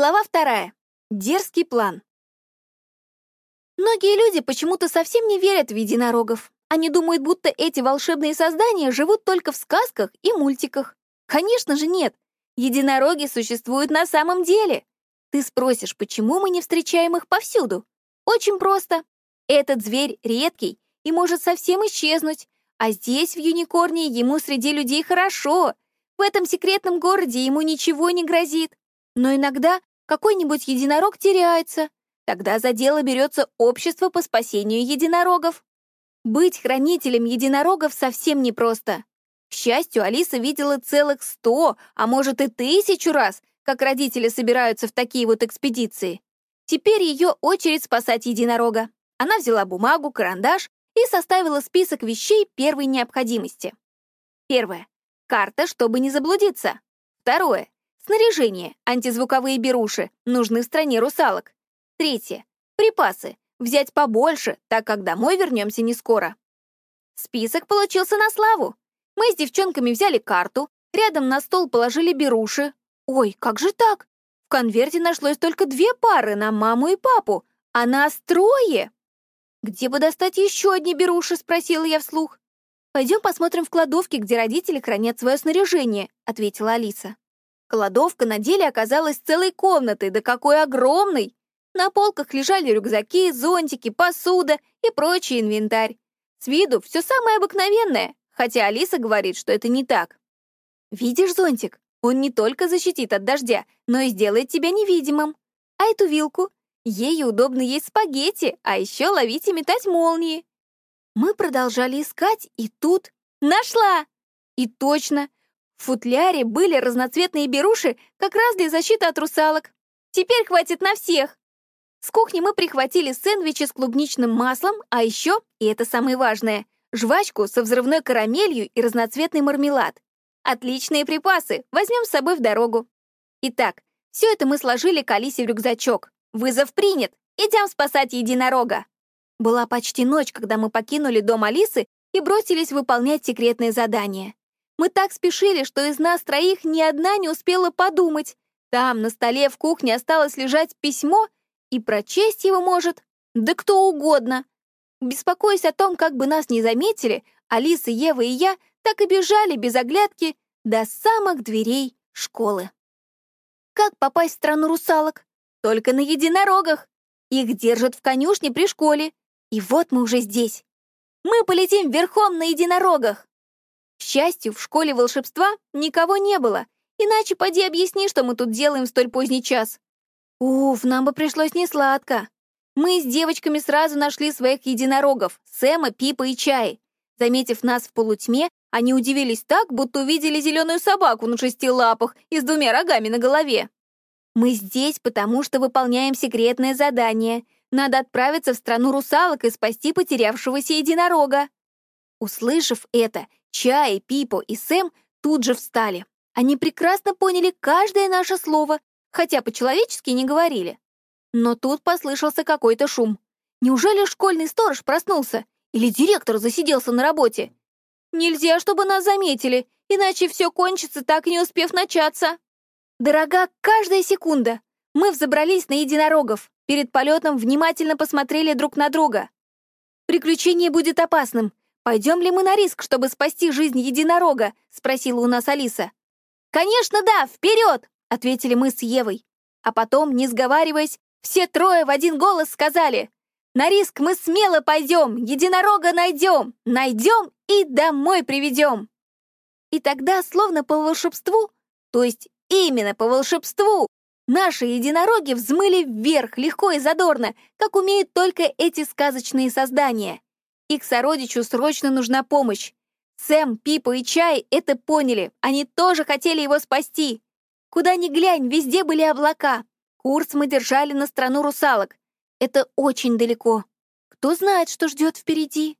Глава вторая. Дерзкий план. Многие люди почему-то совсем не верят в единорогов. Они думают, будто эти волшебные создания живут только в сказках и мультиках. Конечно же нет. Единороги существуют на самом деле. Ты спросишь, почему мы не встречаем их повсюду? Очень просто. Этот зверь редкий и может совсем исчезнуть, а здесь, в Юникорне, ему среди людей хорошо. В этом секретном городе ему ничего не грозит. Но иногда какой-нибудь единорог теряется. Тогда за дело берется общество по спасению единорогов. Быть хранителем единорогов совсем непросто. К счастью, Алиса видела целых сто, а может и тысячу раз, как родители собираются в такие вот экспедиции. Теперь ее очередь спасать единорога. Она взяла бумагу, карандаш и составила список вещей первой необходимости. Первое. Карта, чтобы не заблудиться. Второе. Снаряжение, антизвуковые беруши, нужны в стране русалок. Третье. Припасы. Взять побольше, так как домой вернемся не скоро. Список получился на славу. Мы с девчонками взяли карту, рядом на стол положили беруши. Ой, как же так? В конверте нашлось только две пары на маму и папу, а нас трое. «Где бы достать еще одни беруши?» — спросила я вслух. «Пойдем посмотрим в кладовке, где родители хранят свое снаряжение», — ответила Алиса. Кладовка на деле оказалась целой комнатой, да какой огромной! На полках лежали рюкзаки, зонтики, посуда и прочий инвентарь. С виду все самое обыкновенное, хотя Алиса говорит, что это не так. Видишь зонтик? Он не только защитит от дождя, но и сделает тебя невидимым. А эту вилку? Ею удобно есть спагетти, а еще ловить и метать молнии. Мы продолжали искать, и тут... Нашла! И точно, в футляре были разноцветные беруши как раз для защиты от русалок. Теперь хватит на всех. С кухни мы прихватили сэндвичи с клубничным маслом, а еще, и это самое важное, жвачку со взрывной карамелью и разноцветный мармелад. Отличные припасы, возьмем с собой в дорогу. Итак, все это мы сложили к Алисе в рюкзачок. Вызов принят, идем спасать единорога. Была почти ночь, когда мы покинули дом Алисы и бросились выполнять секретное задание. Мы так спешили, что из нас троих ни одна не успела подумать. Там, на столе в кухне, осталось лежать письмо, и прочесть его может да кто угодно. Беспокоясь о том, как бы нас не заметили, Алиса, Ева и я так и бежали без оглядки до самых дверей школы. Как попасть в страну русалок? Только на единорогах. Их держат в конюшне при школе. И вот мы уже здесь. Мы полетим верхом на единорогах. К счастью, в школе волшебства никого не было, иначе поди объясни, что мы тут делаем в столь поздний час. Уф, нам бы пришлось несладко. Мы с девочками сразу нашли своих единорогов — Сэма, Пипа и Чай. Заметив нас в полутьме, они удивились так, будто увидели зеленую собаку на шести лапах и с двумя рогами на голове. Мы здесь, потому что выполняем секретное задание. Надо отправиться в страну русалок и спасти потерявшегося единорога. Услышав это, Чай, Пипо и Сэм тут же встали. Они прекрасно поняли каждое наше слово, хотя по-человечески не говорили. Но тут послышался какой-то шум. Неужели школьный сторож проснулся? Или директор засиделся на работе? Нельзя, чтобы нас заметили, иначе все кончится, так не успев начаться. Дорога каждая секунда. Мы взобрались на единорогов. Перед полетом внимательно посмотрели друг на друга. Приключение будет опасным. «Пойдем ли мы на риск, чтобы спасти жизнь единорога?» — спросила у нас Алиса. «Конечно, да! Вперед!» — ответили мы с Евой. А потом, не сговариваясь, все трое в один голос сказали «На риск мы смело пойдем, единорога найдем, найдем и домой приведем!» И тогда, словно по волшебству, то есть именно по волшебству, наши единороги взмыли вверх легко и задорно, как умеют только эти сказочные создания. Их сородичу срочно нужна помощь. Сэм, Пипа и Чай это поняли. Они тоже хотели его спасти. Куда ни глянь, везде были облака. Курс мы держали на страну русалок. Это очень далеко. Кто знает, что ждет впереди?